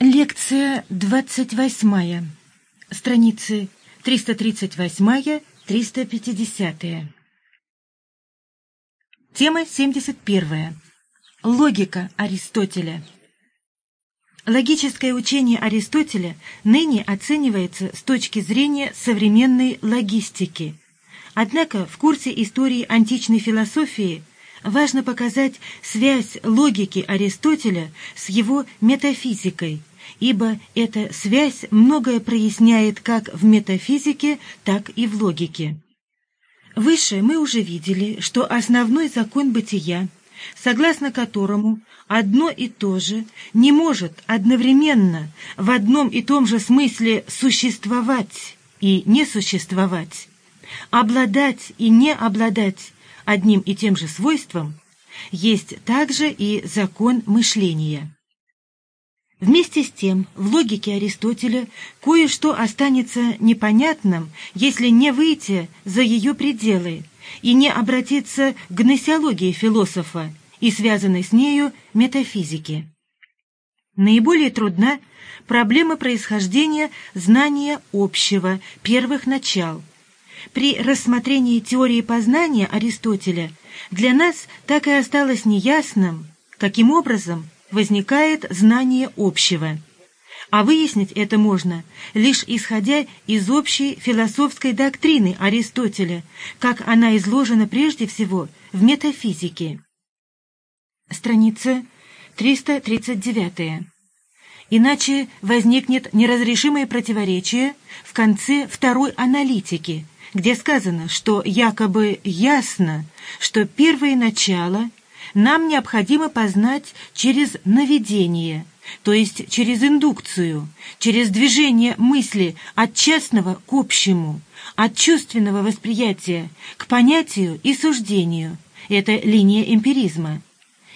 Лекция 28. Страницы 338-350. Тема 71. Логика Аристотеля. Логическое учение Аристотеля ныне оценивается с точки зрения современной логистики. Однако в курсе истории античной философии важно показать связь логики Аристотеля с его метафизикой, ибо эта связь многое проясняет как в метафизике, так и в логике. Выше мы уже видели, что основной закон бытия, согласно которому одно и то же не может одновременно в одном и том же смысле существовать и не существовать, обладать и не обладать одним и тем же свойством, есть также и закон мышления. Вместе с тем, в логике Аристотеля кое-что останется непонятным, если не выйти за ее пределы и не обратиться к гносеологии философа и связанной с нею метафизики. Наиболее трудна проблема происхождения знания общего, первых начал. При рассмотрении теории познания Аристотеля для нас так и осталось неясным, каким образом – возникает знание общего. А выяснить это можно, лишь исходя из общей философской доктрины Аристотеля, как она изложена прежде всего в метафизике. Страница 339. Иначе возникнет неразрешимое противоречие в конце второй аналитики, где сказано, что якобы ясно, что первое начало – нам необходимо познать через наведение, то есть через индукцию, через движение мысли от частного к общему, от чувственного восприятия к понятию и суждению. Это линия эмпиризма.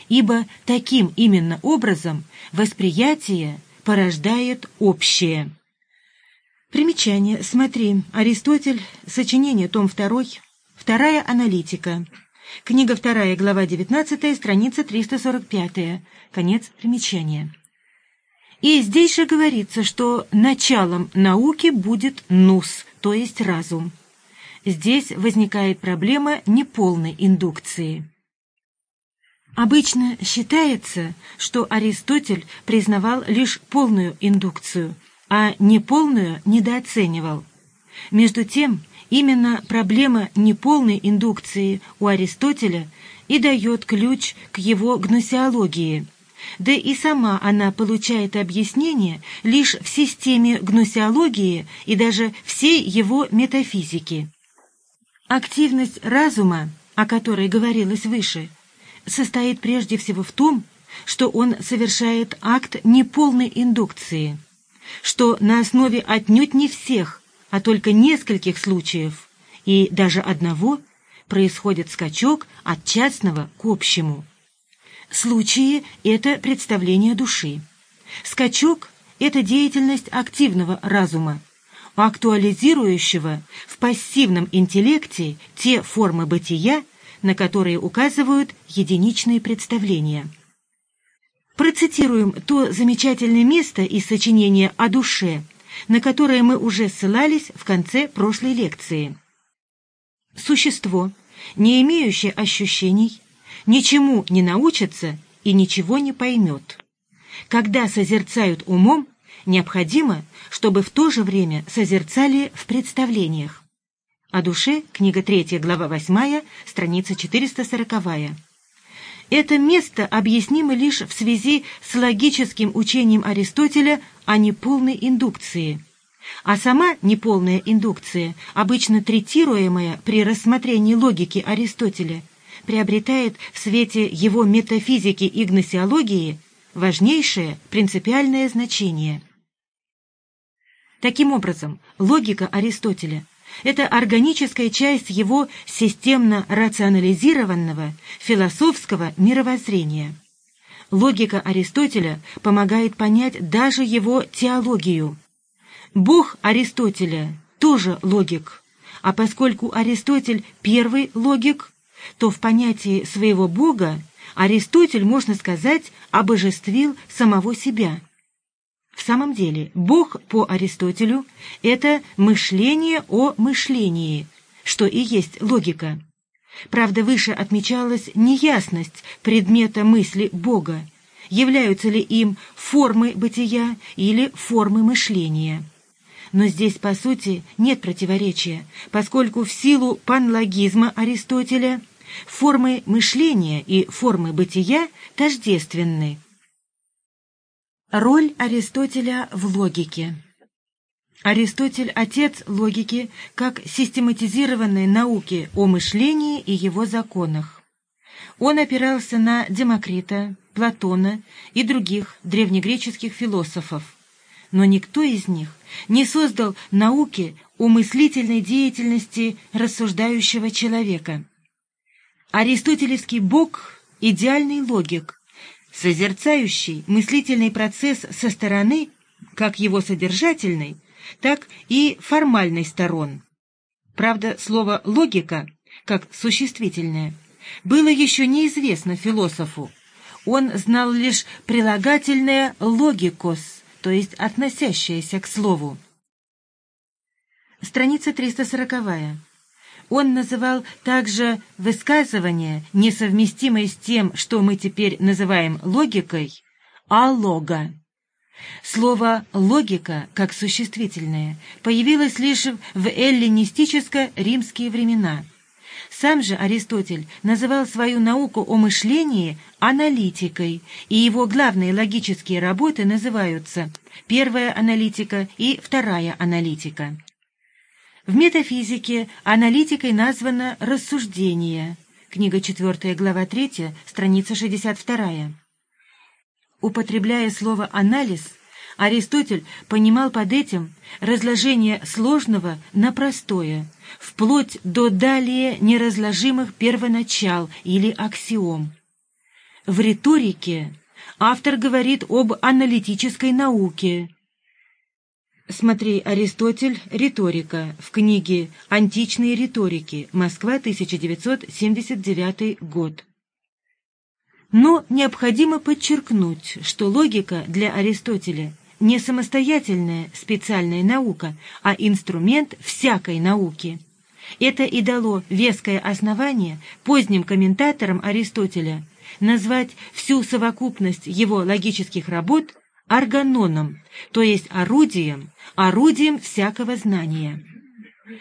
Ибо таким именно образом восприятие порождает общее. Примечание. Смотри. Аристотель. Сочинение. Том 2. Вторая аналитика. Книга 2, глава 19, страница 345. Конец примечания. И здесь же говорится, что началом науки будет нус, то есть разум. Здесь возникает проблема неполной индукции. Обычно считается, что Аристотель признавал лишь полную индукцию, а неполную недооценивал. Между тем, Именно проблема неполной индукции у Аристотеля и дает ключ к его гносеологии. Да и сама она получает объяснение лишь в системе гносеологии и даже всей его метафизики. Активность разума, о которой говорилось выше, состоит прежде всего в том, что он совершает акт неполной индукции, что на основе отнюдь не всех, а только нескольких случаев, и даже одного, происходит скачок от частного к общему. Случаи – это представление души. Скачок – это деятельность активного разума, актуализирующего в пассивном интеллекте те формы бытия, на которые указывают единичные представления. Процитируем то замечательное место из сочинения о душе – на которое мы уже ссылались в конце прошлой лекции. Существо, не имеющее ощущений, ничему не научится и ничего не поймет. Когда созерцают умом, необходимо, чтобы в то же время созерцали в представлениях. О душе, книга 3, глава 8, страница 440. Это место объяснимо лишь в связи с логическим учением Аристотеля о неполной индукции. А сама неполная индукция, обычно третируемая при рассмотрении логики Аристотеля, приобретает в свете его метафизики и гносеологии важнейшее принципиальное значение. Таким образом, логика Аристотеля – это органическая часть его системно рационализированного философского мировоззрения. Логика Аристотеля помогает понять даже его теологию. Бог Аристотеля тоже логик, а поскольку Аристотель первый логик, то в понятии своего Бога Аристотель, можно сказать, обожествил самого себя. В самом деле, Бог по Аристотелю – это мышление о мышлении, что и есть логика. Правда, выше отмечалась неясность предмета мысли Бога, являются ли им формы бытия или формы мышления. Но здесь, по сути, нет противоречия, поскольку в силу панлогизма Аристотеля формы мышления и формы бытия тождественны. Роль Аристотеля в логике Аристотель – отец логики как систематизированной науки о мышлении и его законах. Он опирался на Демокрита, Платона и других древнегреческих философов, но никто из них не создал науки о мыслительной деятельности рассуждающего человека. Аристотелевский Бог – идеальный логик, созерцающий мыслительный процесс со стороны, как его содержательный – так и формальной сторон. Правда, слово «логика», как существительное, было еще неизвестно философу. Он знал лишь прилагательное «логикос», то есть относящееся к слову. Страница 340. Он называл также высказывание, несовместимое с тем, что мы теперь называем логикой, алога. Слово «логика» как существительное появилось лишь в эллинистическо-римские времена. Сам же Аристотель называл свою науку о мышлении аналитикой, и его главные логические работы называются «Первая аналитика» и «Вторая аналитика». В метафизике аналитикой названо «рассуждение». Книга 4, глава 3, страница 62. Употребляя слово «анализ», Аристотель понимал под этим разложение сложного на простое, вплоть до далее неразложимых первоначал или аксиом. В риторике автор говорит об аналитической науке. Смотри Аристотель «Риторика» в книге «Античные риторики. Москва, 1979 год». Но необходимо подчеркнуть, что логика для Аристотеля не самостоятельная специальная наука, а инструмент всякой науки. Это и дало веское основание поздним комментаторам Аристотеля назвать всю совокупность его логических работ органоном, то есть орудием, орудием всякого знания.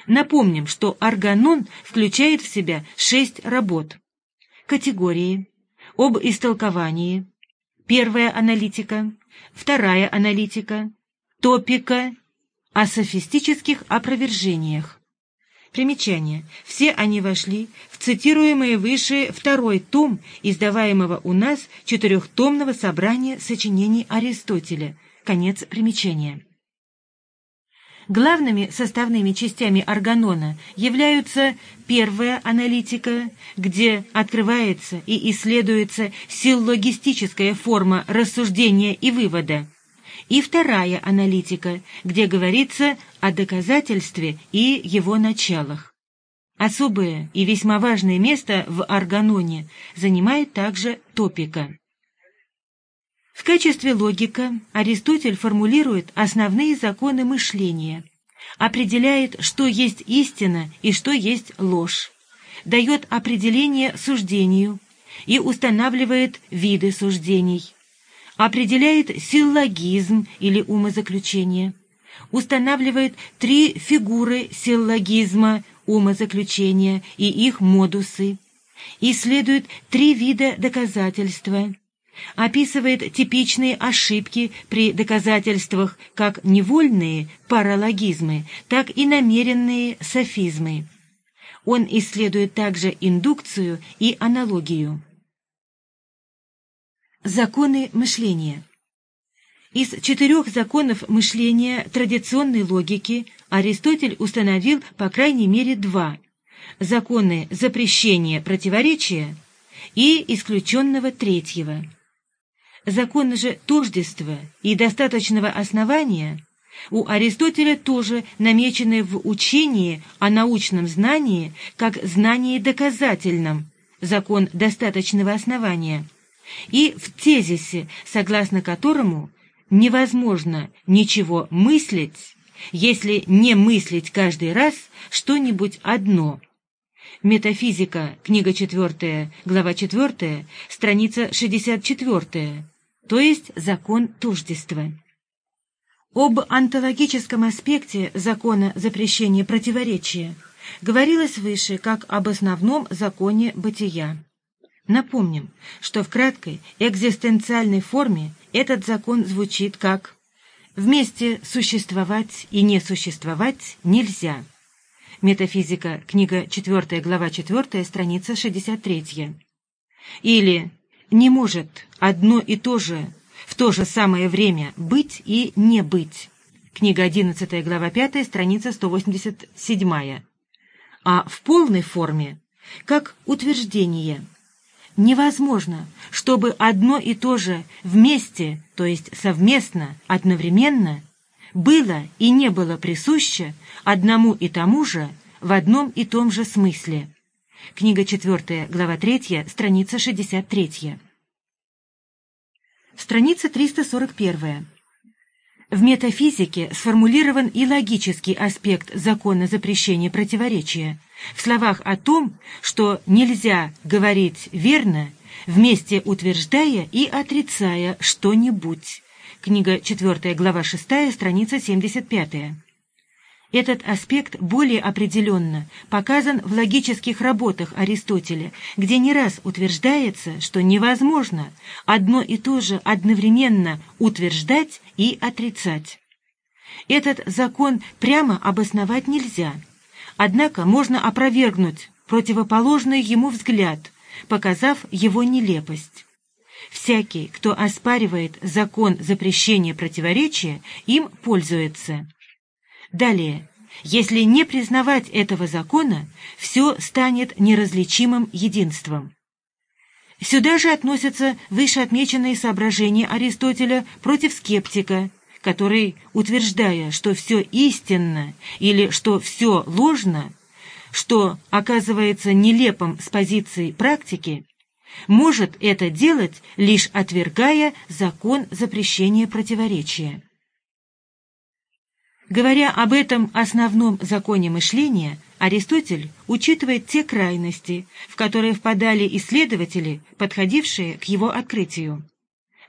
Напомним, что органон включает в себя шесть работ. Категории, об истолковании, первая аналитика, вторая аналитика, топика, о софистических опровержениях. Примечание. Все они вошли в цитируемые выше второй том издаваемого у нас четырехтомного собрания сочинений Аристотеля. Конец примечания. Главными составными частями органона являются первая аналитика, где открывается и исследуется силлогистическая форма рассуждения и вывода, и вторая аналитика, где говорится о доказательстве и его началах. Особое и весьма важное место в органоне занимает также топика. В качестве логика Аристотель формулирует основные законы мышления, определяет, что есть истина и что есть ложь, дает определение суждению и устанавливает виды суждений, определяет силлогизм или умозаключение, устанавливает три фигуры силлогизма, умозаключения и их модусы, исследует три вида доказательства – описывает типичные ошибки при доказательствах как невольные паралогизмы, так и намеренные софизмы. Он исследует также индукцию и аналогию. Законы мышления Из четырех законов мышления традиционной логики Аристотель установил по крайней мере два – законы запрещения противоречия и исключенного третьего – Законы же тождества и достаточного основания у Аристотеля тоже намечены в учении о научном знании как знании доказательном, закон достаточного основания, и в тезисе, согласно которому невозможно ничего мыслить, если не мыслить каждый раз что-нибудь одно. Метафизика, книга 4, глава 4, страница 64, то есть закон тождества. Об онтологическом аспекте закона запрещения противоречия говорилось выше как об основном законе бытия. Напомним, что в краткой экзистенциальной форме этот закон звучит как «вместе существовать и не существовать нельзя». Метафизика, книга 4, глава 4, страница 63. Или «не может одно и то же в то же самое время быть и не быть». Книга 11, глава 5, страница 187. А в полной форме, как утверждение – невозможно, чтобы одно и то же вместе, то есть совместно, одновременно, было и не было присуще одному и тому же в одном и том же смысле. Книга 4, глава 3, страница 63. Страница 341. В метафизике сформулирован и логический аспект закона запрещения противоречия в словах о том, что нельзя говорить верно, вместе утверждая и отрицая что-нибудь. Книга 4, глава 6, страница 75. Этот аспект более определенно показан в логических работах Аристотеля, где не раз утверждается, что невозможно одно и то же одновременно утверждать и отрицать. Этот закон прямо обосновать нельзя, однако можно опровергнуть противоположный ему взгляд, показав его нелепость. Всякий, кто оспаривает закон запрещения противоречия, им пользуется. Далее, если не признавать этого закона, все станет неразличимым единством. Сюда же относятся вышеотмеченные соображения Аристотеля против скептика, который, утверждая, что все истинно или что все ложно, что оказывается нелепым с позиции практики, может это делать, лишь отвергая закон запрещения противоречия. Говоря об этом основном законе мышления, Аристотель учитывает те крайности, в которые впадали исследователи, подходившие к его открытию.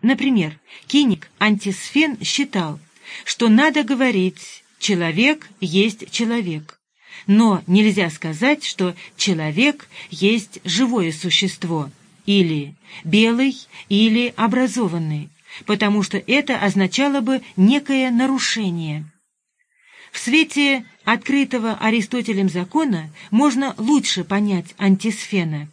Например, киник Антисфен считал, что надо говорить «человек есть человек», но нельзя сказать, что человек есть живое существо, или белый, или образованный, потому что это означало бы некое нарушение – в свете открытого Аристотелем закона можно лучше понять антисфена.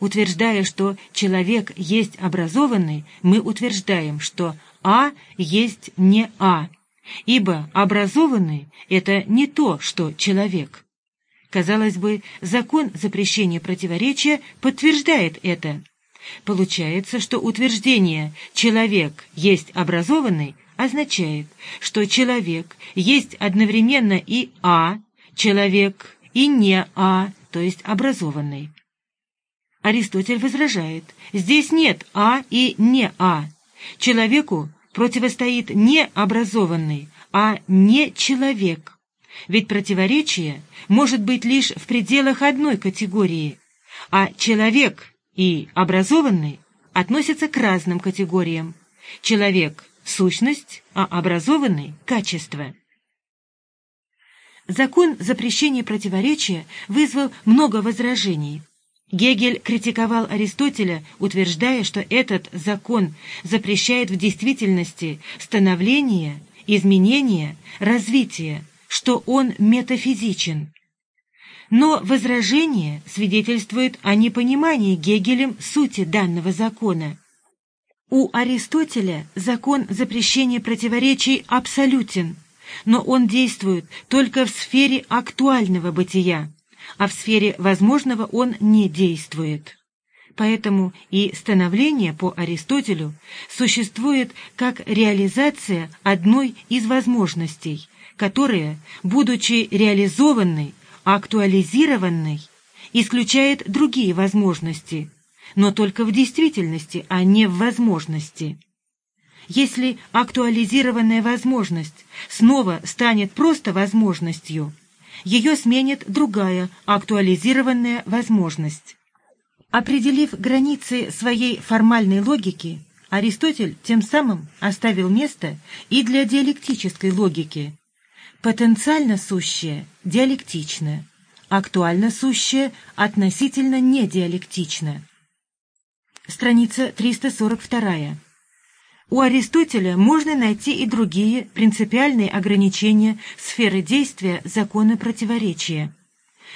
Утверждая, что человек есть образованный, мы утверждаем, что А есть не А, ибо образованный — это не то, что человек. Казалось бы, закон запрещения противоречия подтверждает это. Получается, что утверждение «человек есть образованный» означает, что человек есть одновременно и А, человек, и не А, то есть образованный. Аристотель возражает, здесь нет А и не А. Человеку противостоит не образованный, а не человек. Ведь противоречие может быть лишь в пределах одной категории, а человек и образованный относятся к разным категориям. Человек сущность, а образованный – качество. Закон запрещения противоречия вызвал много возражений. Гегель критиковал Аристотеля, утверждая, что этот закон запрещает в действительности становление, изменение, развитие, что он метафизичен. Но возражение свидетельствует о непонимании Гегелем сути данного закона – у Аристотеля закон запрещения противоречий абсолютен, но он действует только в сфере актуального бытия, а в сфере возможного он не действует. Поэтому и становление по Аристотелю существует как реализация одной из возможностей, которая, будучи реализованной, актуализированной, исключает другие возможности – но только в действительности, а не в возможности. если актуализированная возможность снова станет просто возможностью, ее сменит другая актуализированная возможность. Определив границы своей формальной логики, Аристотель тем самым оставил место и для диалектической логики. Потенциально сущее – диалектично, актуально сущее – относительно недиалектично. Страница 342. У Аристотеля можно найти и другие принципиальные ограничения сферы действия закона противоречия.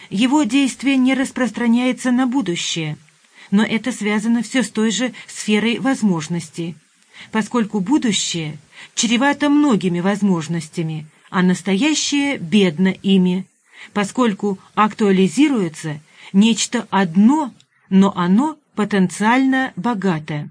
Его действие не распространяется на будущее, но это связано все с той же сферой возможностей, поскольку будущее чревато многими возможностями, а настоящее бедно ими, поскольку актуализируется нечто одно, но оно потенциально богато.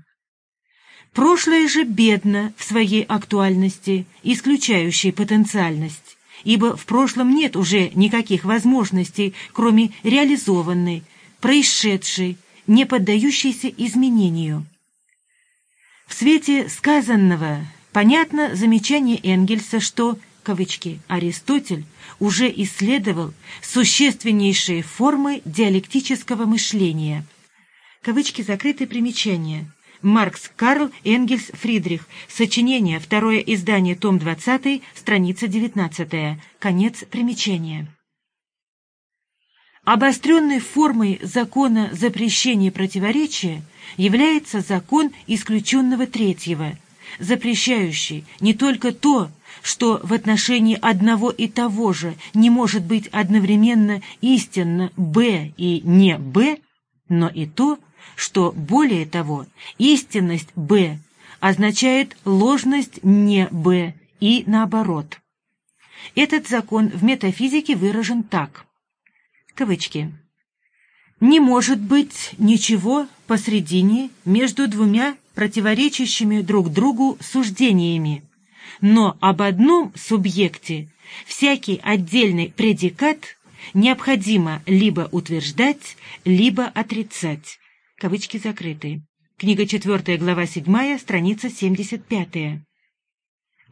Прошлое же бедно в своей актуальности, исключающей потенциальность, ибо в прошлом нет уже никаких возможностей, кроме реализованной, происшедшей, не поддающейся изменению. В свете сказанного понятно замечание Энгельса, что кавычки, Аристотель уже исследовал существеннейшие формы диалектического мышления. Кавычки закрыты примечания. Маркс Карл Энгельс Фридрих. Сочинение. Второе издание. Том 20. Страница 19. Конец примечания. Обостренной формой закона запрещения противоречия является закон исключенного третьего, запрещающий не только то, что в отношении одного и того же не может быть одновременно истинно «б» и не «б», но и то, что, более того, истинность «б» означает ложность не «б» и наоборот. Этот закон в метафизике выражен так. Кавычки. «Не может быть ничего посредине между двумя противоречащими друг другу суждениями, но об одном субъекте всякий отдельный предикат необходимо либо утверждать, либо отрицать. Кавычки закрыты. Книга 4, глава 7, страница 75.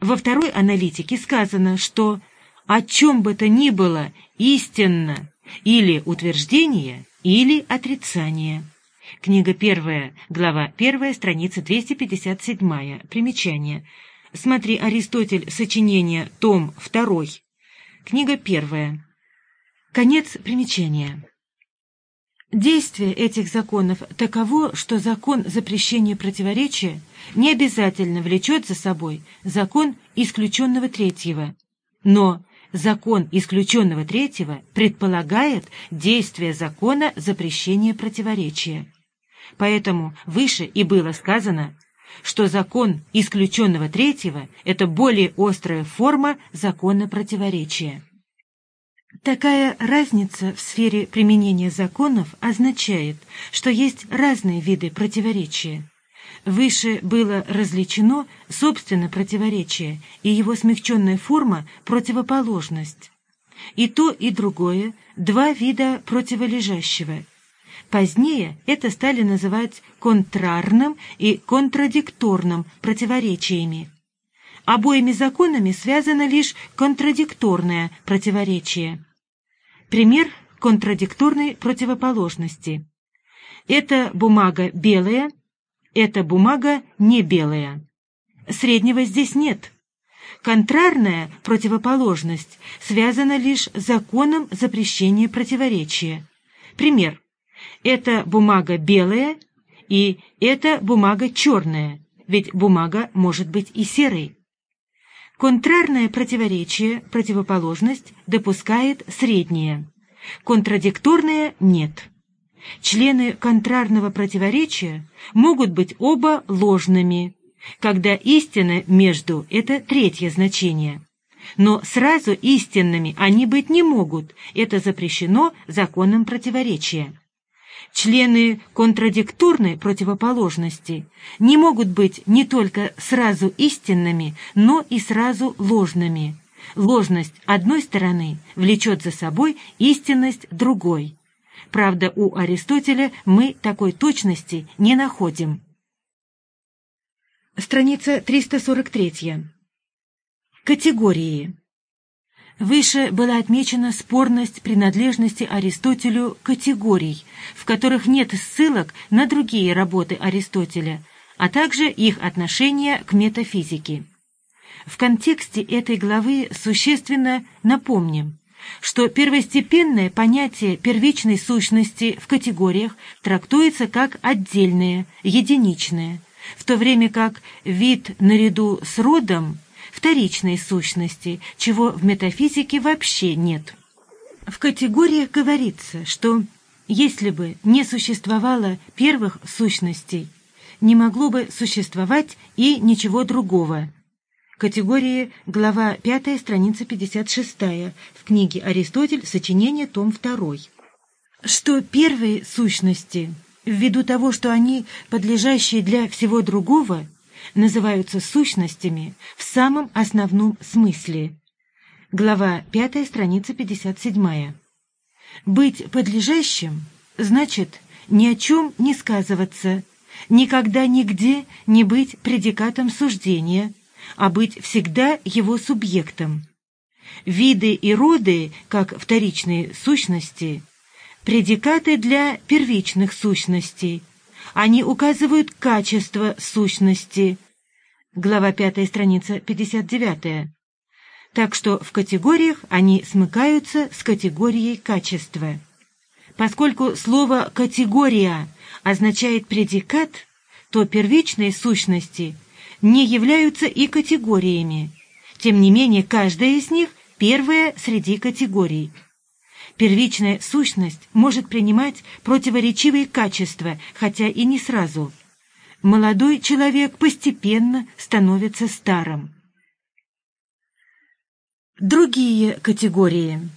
Во второй аналитике сказано, что о чем бы то ни было истинно или утверждение, или отрицание. Книга 1, глава 1, страница 257. Примечание. Смотри Аристотель, сочинение, том 2. Книга 1. Конец примечания. Действие этих законов таково, что закон запрещения противоречия не обязательно влечет за собой закон исключенного третьего, но закон исключенного третьего предполагает действие закона запрещения противоречия. Поэтому выше и было сказано, что закон исключенного третьего – это более острая форма закона противоречия. Такая разница в сфере применения законов означает, что есть разные виды противоречия. Выше было различено собственно противоречие и его смягченная форма – противоположность. И то, и другое – два вида противолежащего. Позднее это стали называть контрарным и контрадикторным противоречиями. Обоими законами связано лишь контрадикторное противоречие. Пример контрадикторной противоположности. Эта бумага белая, эта бумага не белая. Среднего здесь нет. Контрарная противоположность связана лишь законом запрещения противоречия. Пример. Эта бумага белая и эта бумага черная, ведь бумага может быть и серой. Контрарное противоречие, противоположность, допускает среднее. Контрадикторное – нет. Члены контрарного противоречия могут быть оба ложными, когда истина между – это третье значение. Но сразу истинными они быть не могут, это запрещено законом противоречия. Члены контрадикторной противоположности не могут быть не только сразу истинными, но и сразу ложными. Ложность одной стороны влечет за собой истинность другой. Правда, у Аристотеля мы такой точности не находим. Страница 343. Категории. Выше была отмечена спорность принадлежности Аристотелю категорий, в которых нет ссылок на другие работы Аристотеля, а также их отношение к метафизике. В контексте этой главы существенно напомним, что первостепенное понятие первичной сущности в категориях трактуется как отдельное, единичное, в то время как вид наряду с родом – вторичной сущности, чего в метафизике вообще нет. В категориях говорится, что если бы не существовало первых сущностей, не могло бы существовать и ничего другого. Категории, глава 5, страница 56, в книге «Аристотель. Сочинение. Том 2». Что первые сущности, ввиду того, что они, подлежащие для всего другого, называются сущностями в самом основном смысле. Глава 5, страница 57. Быть подлежащим значит ни о чем не сказываться, никогда нигде не быть предикатом суждения, а быть всегда его субъектом. Виды и роды, как вторичные сущности, предикаты для первичных сущностей. Они указывают качество сущности. Глава 5, страница 59. Так что в категориях они смыкаются с категорией качества. Поскольку слово «категория» означает предикат, то первичные сущности не являются и категориями. Тем не менее, каждая из них первая среди категорий. Первичная сущность может принимать противоречивые качества, хотя и не сразу. Молодой человек постепенно становится старым. Другие категории.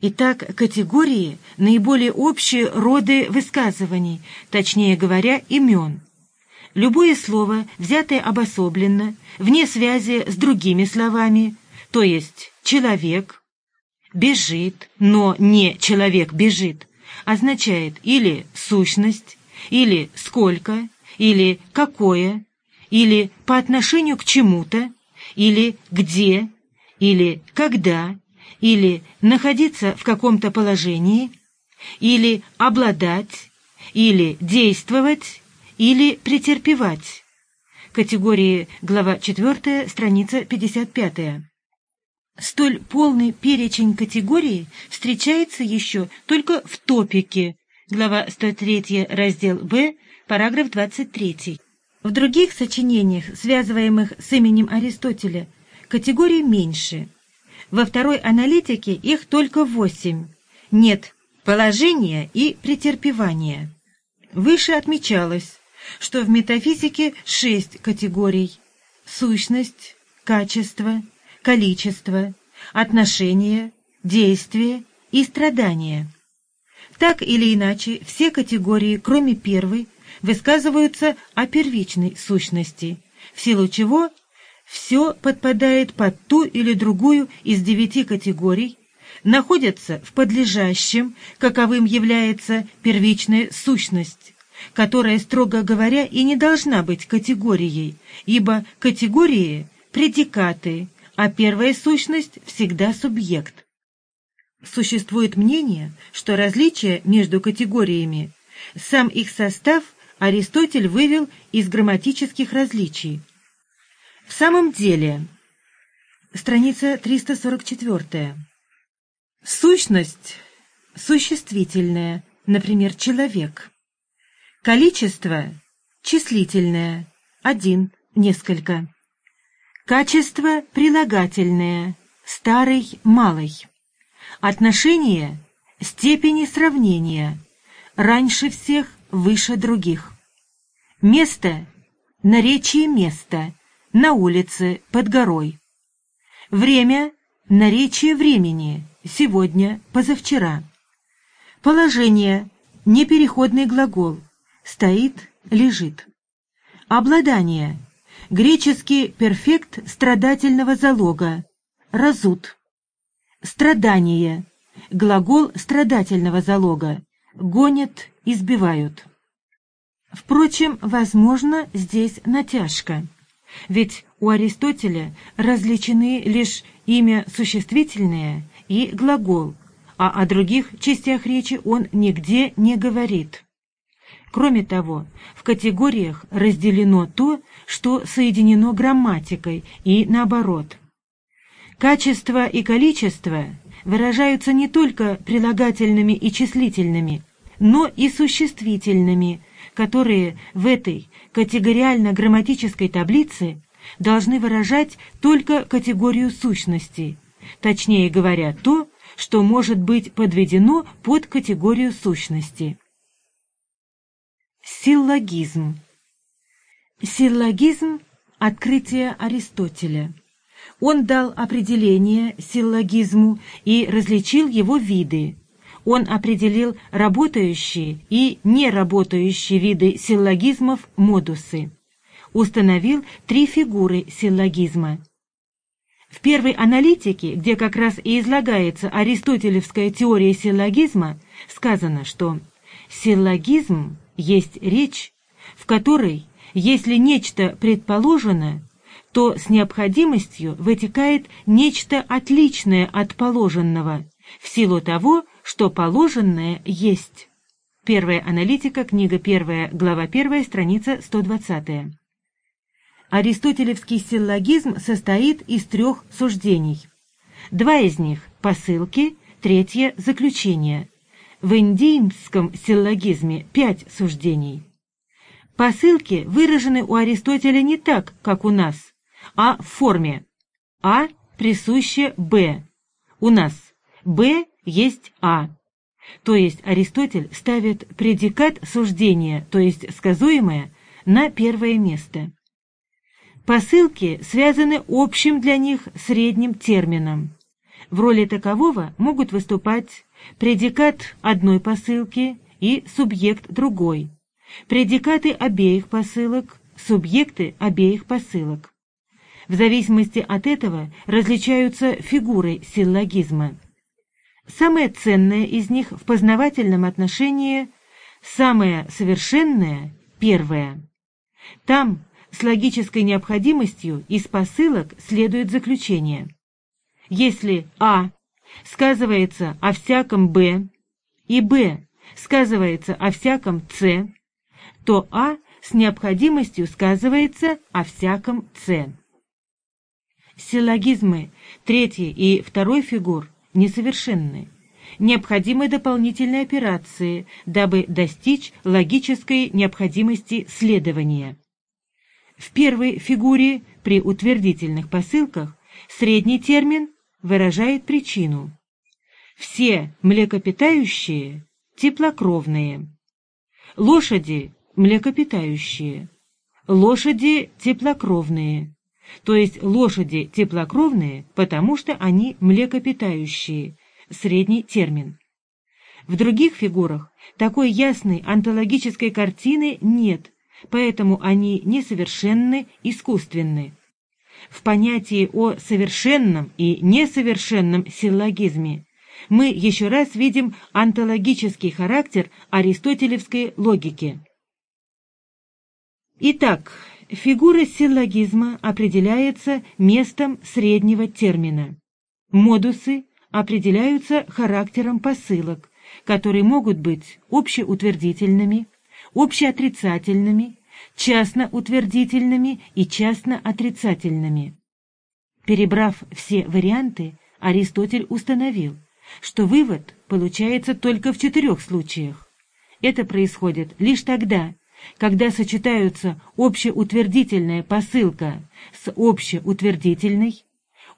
Итак, категории – наиболее общие роды высказываний, точнее говоря, имен. Любое слово, взятое обособленно, вне связи с другими словами, то есть «человек», «бежит», но не «человек бежит», означает или «сущность», или «сколько», или «какое», или «по отношению к чему-то», или «где», или «когда», или находиться в каком-то положении, или обладать, или действовать, или претерпевать. Категории глава 4, страница 55. Столь полный перечень категорий встречается еще только в топике, глава 103, раздел Б, параграф 23. В других сочинениях, связываемых с именем Аристотеля, категорий меньше – во второй аналитике их только восемь. Нет положения и претерпевания. Выше отмечалось, что в метафизике шесть категорий – сущность, качество, количество, отношение, действие и страдание. Так или иначе, все категории, кроме первой, высказываются о первичной сущности, в силу чего все подпадает под ту или другую из девяти категорий, находятся в подлежащем, каковым является первичная сущность, которая, строго говоря, и не должна быть категорией, ибо категории – предикаты, а первая сущность всегда субъект. Существует мнение, что различия между категориями, сам их состав Аристотель вывел из грамматических различий – в самом деле, страница 344. Сущность существительная, например, человек. Количество числительное, один, несколько. Качество прилагательное, старый, малый. Отношение степени сравнения, раньше всех, выше других. Место наречие места, на улице, под горой. Время – наречие времени, сегодня, позавчера. Положение – непереходный глагол, стоит, лежит. Обладание – греческий перфект страдательного залога, разут. Страдание – глагол страдательного залога, гонят, избивают. Впрочем, возможно, здесь натяжка – Ведь у Аристотеля различены лишь имя существительное и глагол, а о других частях речи он нигде не говорит. Кроме того, в категориях разделено то, что соединено грамматикой, и наоборот. Качество и количество выражаются не только прилагательными и числительными, но и существительными, которые в этой категориально-грамматической таблице должны выражать только категорию сущности, точнее говоря, то, что может быть подведено под категорию сущности. Силлогизм Силлогизм – открытие Аристотеля. Он дал определение силлогизму и различил его виды. Он определил работающие и неработающие виды силлогизмов модусы. Установил три фигуры силлогизма. В первой аналитике, где как раз и излагается аристотелевская теория силлогизма, сказано, что силлогизм есть речь, в которой, если нечто предположено, то с необходимостью вытекает нечто отличное от положенного, в силу того, что положенное есть. Первая аналитика, книга 1, глава 1, страница 120. Аристотелевский силлогизм состоит из трех суждений. Два из них – посылки, третье – заключение. В индийском силлогизме пять суждений. Посылки выражены у Аристотеля не так, как у нас, а в форме А присуще Б. У нас Б есть А. То есть Аристотель ставит предикат суждения, то есть сказуемое, на первое место. Посылки связаны общим для них средним термином. В роли такового могут выступать предикат одной посылки и субъект другой, предикаты обеих посылок, субъекты обеих посылок. В зависимости от этого различаются фигуры силлогизма. Самое ценное из них в познавательном отношении – самое совершенное – первое. Там с логической необходимостью из посылок следует заключение. Если А сказывается о всяком Б и Б сказывается о всяком С, то А с необходимостью сказывается о всяком С. Силлогизмы третьей и второй фигур несовершенны. Необходимы дополнительные операции, дабы достичь логической необходимости следования. В первой фигуре при утвердительных посылках средний термин выражает причину. Все млекопитающие – теплокровные. Лошади – млекопитающие. Лошади – теплокровные. То есть лошади теплокровные, потому что они млекопитающие, средний термин. В других фигурах такой ясной онтологической картины нет, поэтому они несовершенны, искусственны. В понятии о совершенном и несовершенном силлогизме мы еще раз видим онтологический характер аристотелевской логики. Итак, фигура силлогизма определяется местом среднего термина. Модусы определяются характером посылок, которые могут быть общеутвердительными, общеотрицательными, частно-утвердительными и частно-отрицательными. Перебрав все варианты, Аристотель установил, что вывод получается только в четырех случаях. Это происходит лишь тогда, когда сочетаются общеутвердительная посылка с общеутвердительной,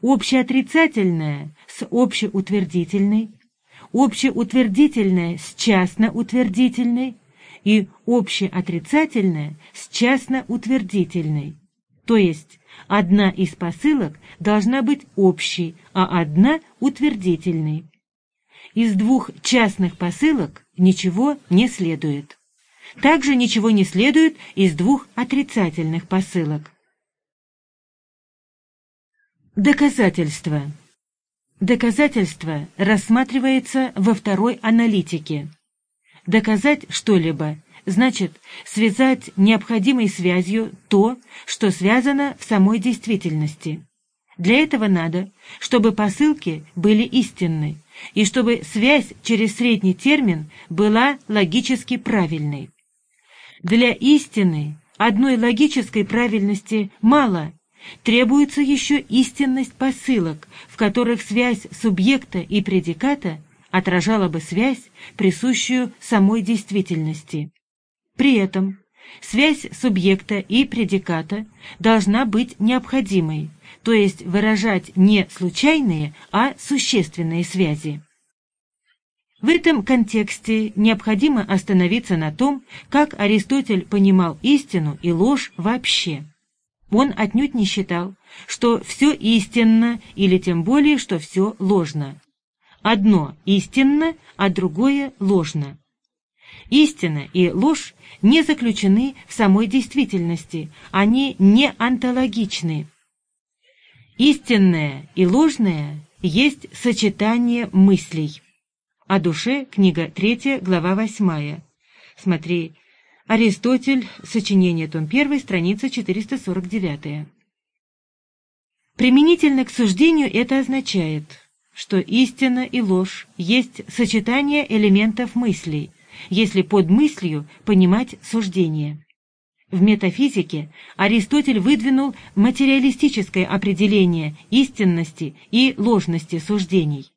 общеотрицательная с общеутвердительной, общеутвердительная с частноутвердительной и общеотрицательное с частно-утвердительной. То есть одна из посылок должна быть общей, а одна – утвердительной. Из двух частных посылок ничего не следует. Также ничего не следует из двух отрицательных посылок. Доказательство. Доказательство рассматривается во второй аналитике. Доказать что-либо значит связать необходимой связью то, что связано в самой действительности. Для этого надо, чтобы посылки были истинны, и чтобы связь через средний термин была логически правильной. Для истины одной логической правильности мало, требуется еще истинность посылок, в которых связь субъекта и предиката отражала бы связь, присущую самой действительности. При этом связь субъекта и предиката должна быть необходимой, то есть выражать не случайные, а существенные связи. В этом контексте необходимо остановиться на том, как Аристотель понимал истину и ложь вообще. Он отнюдь не считал, что все истинно или тем более, что все ложно. Одно истинно, а другое ложно. Истина и ложь не заключены в самой действительности, они не онтологичны. Истинное и ложное есть сочетание мыслей. О душе, книга 3, глава 8. Смотри, Аристотель, сочинение, том 1, страница 449. Применительно к суждению это означает, что истина и ложь есть сочетание элементов мыслей, если под мыслью понимать суждение. В метафизике Аристотель выдвинул материалистическое определение истинности и ложности суждений.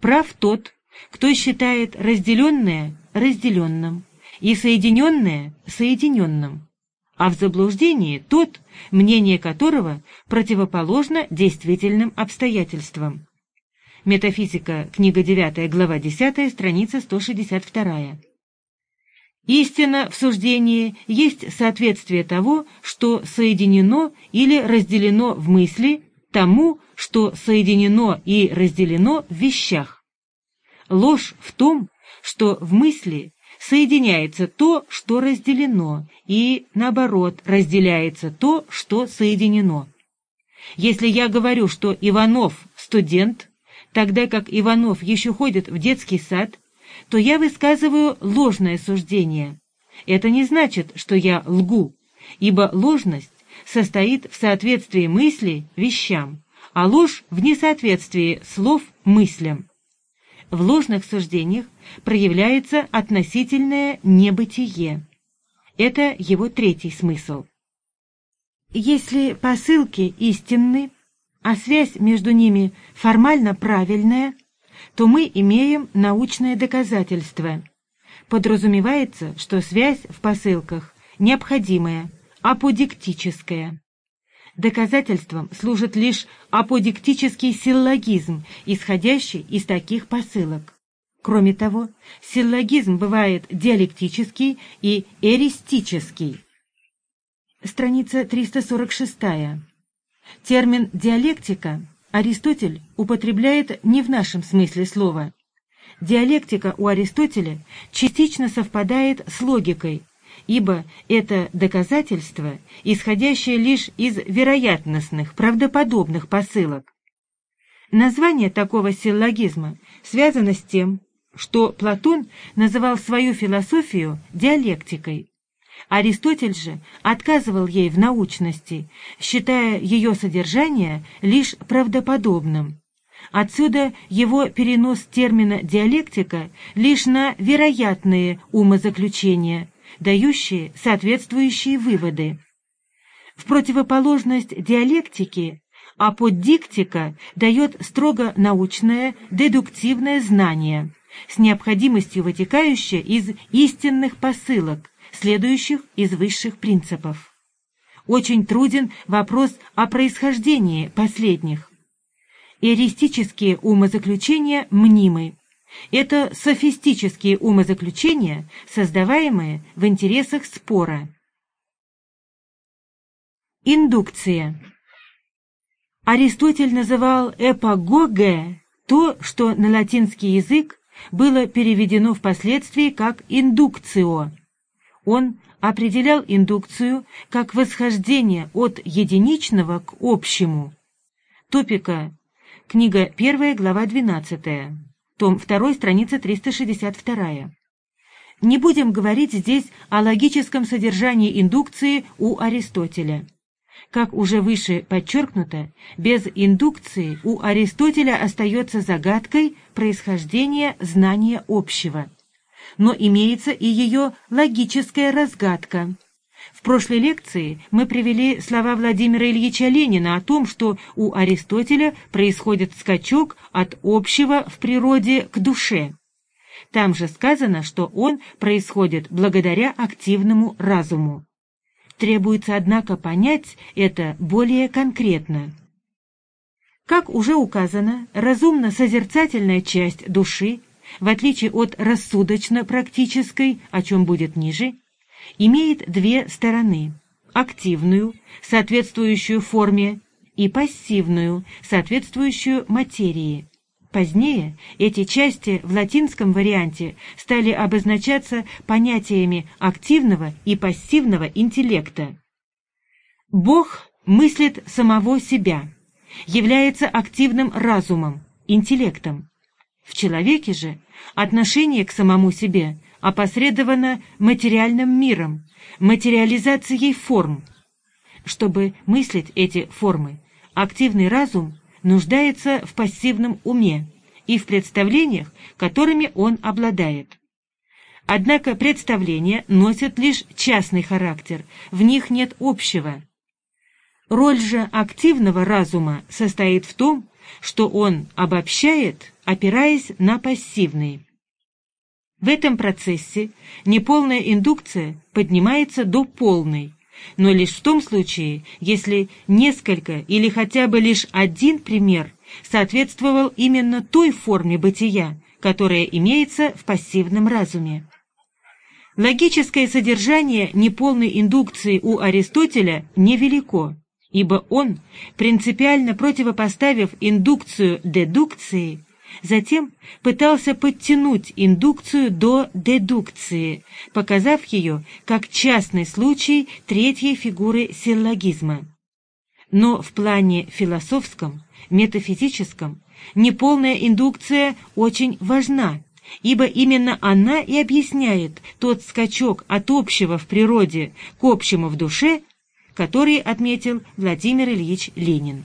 Прав тот, кто считает разделенное разделенным и соединенное соединенным, а в заблуждении тот, мнение которого противоположно действительным обстоятельствам. Метафизика, книга 9, глава 10, страница 162. Истина в суждении есть соответствие того, что соединено или разделено в мысли, тому, что соединено и разделено в вещах. Ложь в том, что в мысли соединяется то, что разделено, и, наоборот, разделяется то, что соединено. Если я говорю, что Иванов – студент, тогда как Иванов еще ходит в детский сад, то я высказываю ложное суждение. Это не значит, что я лгу, ибо ложность состоит в соответствии мысли вещам, а ложь в несоответствии слов мыслям. В ложных суждениях проявляется относительное небытие. Это его третий смысл. Если посылки истинны, а связь между ними формально правильная – то мы имеем научное доказательство. Подразумевается, что связь в посылках необходимая, аподиктическая. Доказательством служит лишь аподиктический силлогизм, исходящий из таких посылок. Кроме того, силлогизм бывает диалектический и эристический. Страница 346. Термин «диалектика» Аристотель употребляет не в нашем смысле слова. Диалектика у Аристотеля частично совпадает с логикой, ибо это доказательство, исходящее лишь из вероятностных, правдоподобных посылок. Название такого силлогизма связано с тем, что Платон называл свою философию диалектикой. Аристотель же отказывал ей в научности, считая ее содержание лишь правдоподобным. Отсюда его перенос термина «диалектика» лишь на вероятные умозаключения, дающие соответствующие выводы. В противоположность диалектике аподиктика дает строго научное дедуктивное знание, с необходимостью вытекающее из истинных посылок, следующих из высших принципов. Очень труден вопрос о происхождении последних. Эристические умозаключения мнимы. Это софистические умозаключения, создаваемые в интересах спора. Индукция. Аристотель называл эпагоге то, что на латинский язык было переведено впоследствии как индукцио, он определял индукцию как восхождение от единичного к общему. Топика. Книга 1, глава 12. Том 2, страница 362. Не будем говорить здесь о логическом содержании индукции у Аристотеля. Как уже выше подчеркнуто, без индукции у Аристотеля остается загадкой происхождения знания общего. Но имеется и ее логическая разгадка. В прошлой лекции мы привели слова Владимира Ильича Ленина о том, что у Аристотеля происходит скачок от общего в природе к душе. Там же сказано, что он происходит благодаря активному разуму. Требуется, однако, понять это более конкретно. Как уже указано, разумно-созерцательная часть души, в отличие от рассудочно-практической, о чем будет ниже, имеет две стороны – активную, соответствующую форме, и пассивную, соответствующую материи. Позднее эти части в латинском варианте стали обозначаться понятиями активного и пассивного интеллекта. Бог мыслит самого себя, является активным разумом, интеллектом. В человеке же отношение к самому себе опосредовано материальным миром, материализацией форм. Чтобы мыслить эти формы, активный разум нуждается в пассивном уме и в представлениях, которыми он обладает. Однако представления носят лишь частный характер, в них нет общего. Роль же активного разума состоит в том, что он обобщает, опираясь на пассивный. В этом процессе неполная индукция поднимается до полной, но лишь в том случае, если несколько или хотя бы лишь один пример соответствовал именно той форме бытия, которая имеется в пассивном разуме. Логическое содержание неполной индукции у Аристотеля невелико, ибо он, принципиально противопоставив индукцию дедукции, Затем пытался подтянуть индукцию до дедукции, показав ее как частный случай третьей фигуры силлогизма. Но в плане философском, метафизическом, неполная индукция очень важна, ибо именно она и объясняет тот скачок от общего в природе к общему в душе, который отметил Владимир Ильич Ленин.